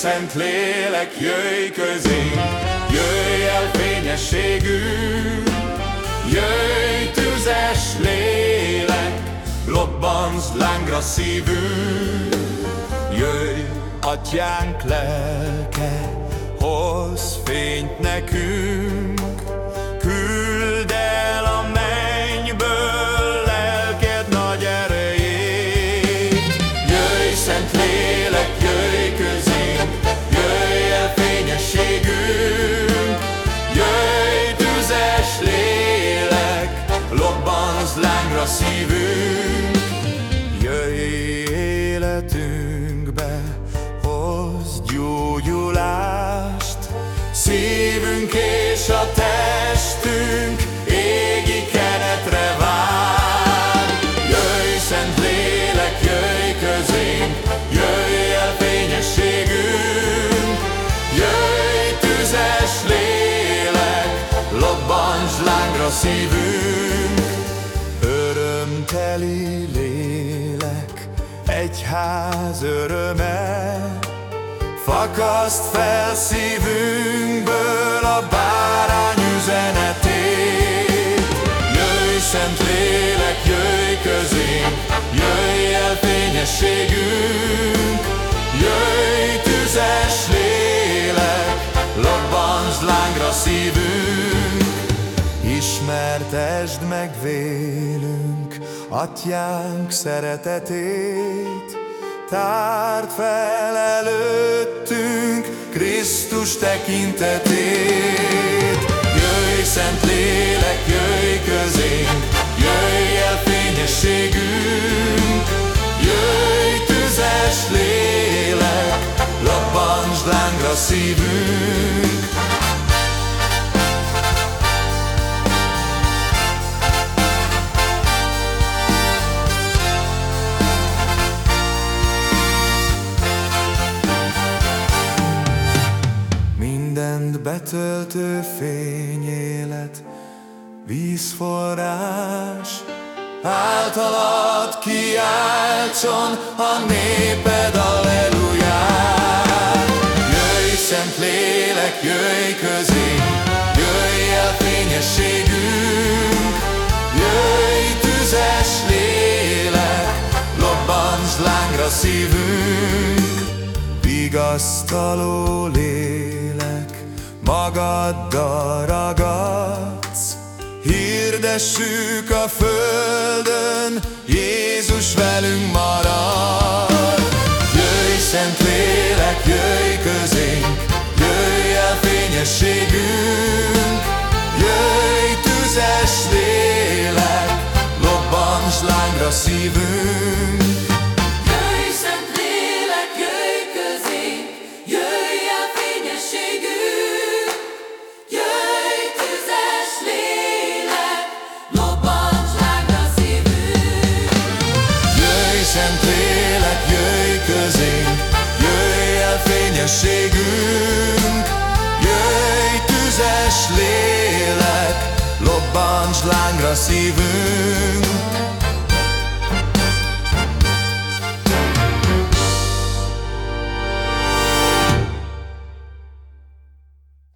szent lélek, jöjj közénk, jöjj el fényességünk, jöjj tüzes lélek, lobbansz lángra szívünk, jöjj atyánk lelke, hoz fényt nekünk, szívünk, jöjj életünkbe, hoz gyógyulást, szívünk és a testünk égi kenetre vár. Jöjj, Szent jöjj közénk, jöjj el fényességünk, jöjj tüzes lélek, lobbans lángra szívünk teli lélek, egyház öröme, fakaszt fel szívünkből a bárány üzenetét. Jöjj, Szent Lélek, jöjj közénk, jöjj el fényességünk, jöjj tüzes lélek, lobbans lángra szívünk, ismertesd meg vélünk, Atyánk szeretetét, Tárd fel előttünk Krisztus tekintetét. Jöjj, Szent Lélek, jöjj közénk, jöjj el fényességünk, jöjj tüzes lélek, labbansd lángra szívünk. Betöltő fényélet, vízforrás, általad kiáltson a néped alleluját. Jöjj, Szent Lélek, jöjj közénk, jöjj el fényességünk, jöjj tüzes lélek, lobbansd lángra szívünk, vigasztaló lélek magaddal ragadsz, hirdessük a földön, Jézus velünk marad. Jöjj, Szent Lélek, jöjj közénk, jöjj el fényességünk, jöjj tüzes lélek, lobbans lángra szívünk. Szent Lélek, jöjj közénk, jöjj el fényességünk, jöjj tüzes lélek, lobbantsd lángra szívünk.